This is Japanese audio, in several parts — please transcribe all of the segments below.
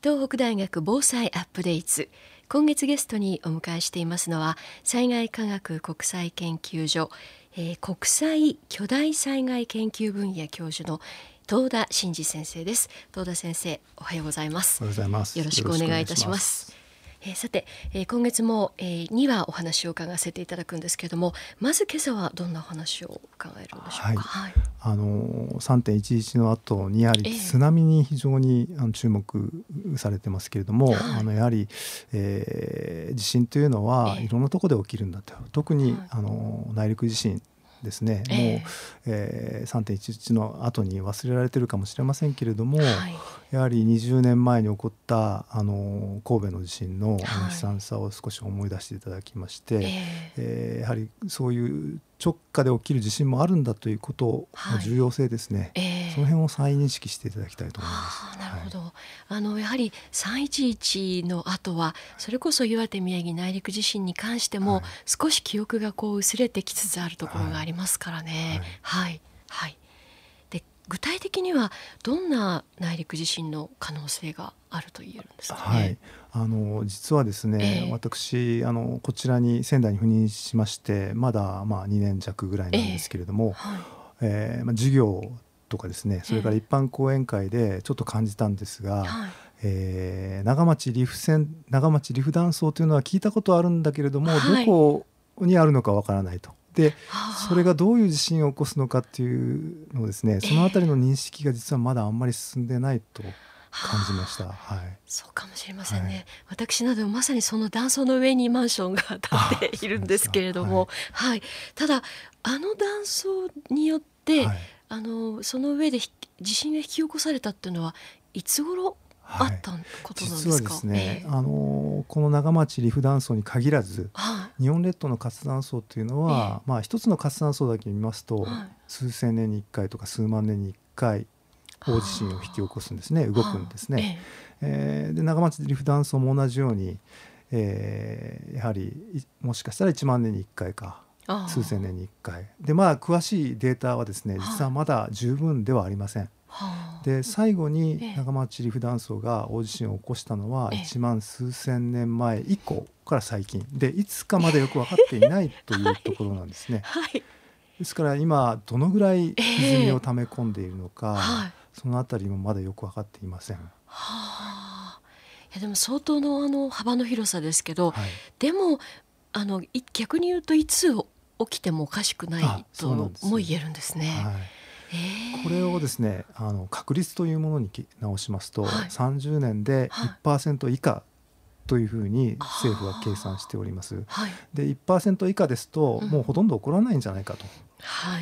東北大学防災アップデート。今月ゲストにお迎えしていますのは災害科学国際研究所、えー、国際巨大災害研究分野教授の東田真嗣先生です。東田先生おはようございます。おはようございます。よろしくお願いいたしますえー、さて、えー、今月も、えー、2話お話を伺わせていただくんですけれどもまず今朝はどんな話を伺えるんでしょうか、はい。はい、あの3.11の後にやはり津波に非常に、あの注目されてますけれども、あのやはり、えー、地震というのはいろんなところで起きるんだと。特に、あの内陸地震ですね、えー、もう、えー、3.11の後に忘れられてるかもしれませんけれども、はい、やはり20年前に起こったあの神戸の地震の悲惨さを少し思い出していただきまして、はい、えー、やはりそういう直下で起きる地震もあるんだということの重要性ですね、はいえ。ー、その辺を再認識していただきたいと思います。なるほど、はい、あのやはり311の後はそれこそ岩手宮城内陸地震に関しても、少し記憶がこう薄れてきつつあるところがありますからね。はい、はい、で具体的にはどんな内陸地震の可能性があると言えるんですか、ね、はい、あの実はですね、えー、私あのこちらに仙台に赴任しましてまだまあ2年弱ぐらいなんですけれども、えーはい。えーまあ、授業とかですねそれから一般講演会でちょっと感じたんですが、えーえー、長町リフ線長町リフ断層というのは聞いたことあるんだけれども、はい、どこにあるのかわからないと。でそれがどういう地震を起こすのかっていうのをですねその辺りの認識が実はまだあんまり進んでないと感じました。はい。そうかもしれませんね。はい、私などまさにその断層の上にマンションが建っているんですけれども、はい、はい、ただあの断層によって、はい、あのその上で地震が引き起こされたっていうのはいつ頃あったことなんですか？実はですね、えー、あのこの長町リフ断層に限らず、はい、日本列島の活断層というのは、えー、まあ一つの活断層だけ見ますと、はい、数千年に一回とか数万年に一回大地震を引き起こすんですね。動くんですね。えー、で長町リフ断層も同じように、えー、やはりもしかしたら1万年に1回か数千年に1回。でまあ詳しいデータはですね実はまだ十分ではありません。で最後に長町リフ断層が大地震を起こしたのは1万数千年前以降から最近。でいつかまでよく分かっていないというところなんですね。はい、ですから今どのぐらい歪みを溜め込んでいるのか、はい。そのあたりもまだよく分かっていません。はあ、いやでも相当のあの幅の広さですけど、はい、でもあの逆に言うといつ起きてもおかしくないとも言えるんですね。はい。これをですねあの確率というものに直しますと、はい、30年で1%以下というふうに政府は計算しております。はい、で1%以下ですと、もうほとんど起こらないんじゃないかと。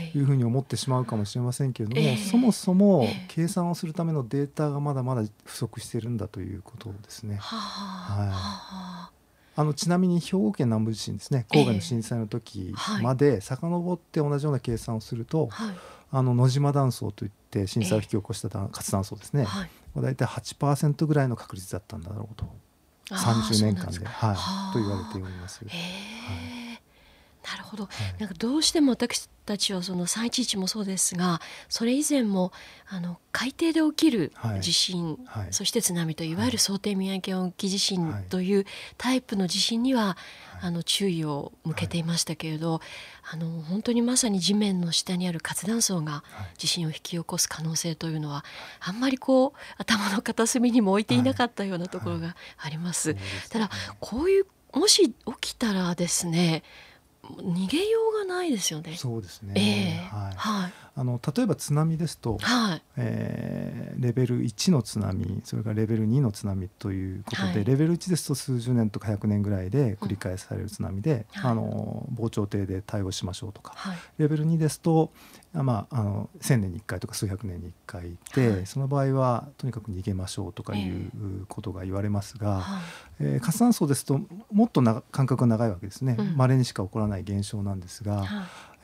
い。うふうに思ってしまうかもしれませんけれども、えー、そもそも計算をするためのデータがまだまだ不足しているんだということですね。はい、あのちなみに兵庫県南部地震ですね神戸の震災の時まで遡って同じような計算をすると、はい、あの野島断層といって震災を引き起こした活断層ですね、はい、大体8%ぐらいの確率だったんだろうと。30年間で。はい、と言われております。はいなるほど、はい、なんかどうしても私たちはその311もそうですがそれ以前もあの海底で起きる地震、はい。はい、そして津波といわゆる想定宮城沖地震というタイプの地震には、あの注意を向けていましたけれど、あの本当にまさに地面の下にある活断層が地震を引き起こす可能性というのはあんまりこう頭の片隅にも置いていなかったようなところがあります。ただこういうもし起きたらですね逃げようがないですよね。そうですね。えー、はい。はい。あの例えば津波ですと、はい、えー、レベル1の津波それからレベル2の津波ということで、はい、レベル1ですと数十年とか100年ぐらいで繰り返される津波で、うん、あの防潮堤で対応しましょうとか、はい、レベル2ですと、まあ、あの1,000年に1回とか数百年に1回で、はい、その場合はとにかく逃げましょうとかいうことが言われますが、えー、えー、活断層ですともっとな間隔が長いわけですねまれ、うん、にしか起こらない現象なんですが。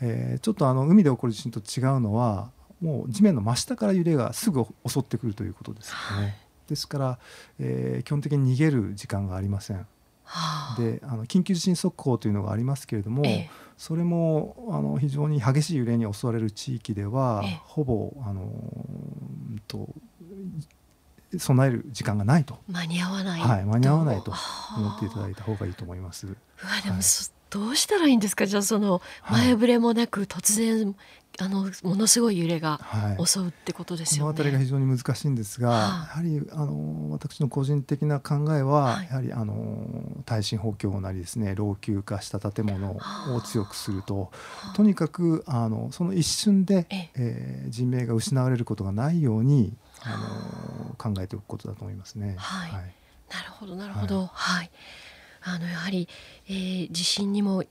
えー、ちょっとあの海で起こる地震と違うのはもう地面の真下から揺れがすぐ襲ってくるということですよね。はい、ですから、えー、基本的に逃げる時間がありません。はあ、であの緊急地震速報というのがありますけれども、ええ、それもあの非常に激しい揺れに襲われる地域では、え、ほぼあのと備える時間がないと。間に合わない、はい、間に合わないと思っていただいた方がいいと思います。うわでも、はい、どうしたらいいんですか？じゃあその前触れもなく突然あのものすごい揺れが襲うってことですよね。はい、この辺りが非常に難しいんですが、はやはりあの私の個人的な考えは、はい、やはりあの耐震補強なりですね老朽化した建物を強くするととにかくあのその一瞬で、え。えー、人命が失われることがないようにあの考えておくことだと思いますね。はい、なるほどなるほど、はい。あのやはり、えー、地震にも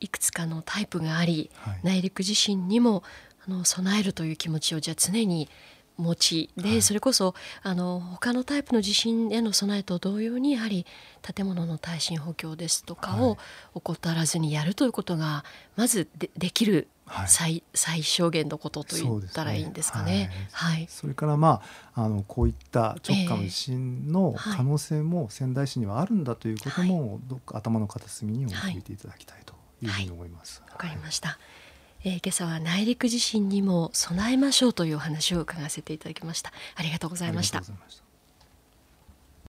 いくつかのタイプがあり、はい、内陸地震にもあの備えるという気持ちをじゃあ常に持ちで、はい、それこそあの他のタイプの地震への備えと同様にやはり建物の耐震補強ですとかを怠らずにやるということがまずでできる最はい、最小限のことと言ったらいいんですかね。はい、はい、それからまああのこういった直下の地震の可能性も仙台市にはあるんだということも、どっか頭の片隅に置いていただきたいというふうに思います。わ、かりました。えー、今朝は内陸地震にも備えましょうというお話を伺わせていただきました。ありがとうございました。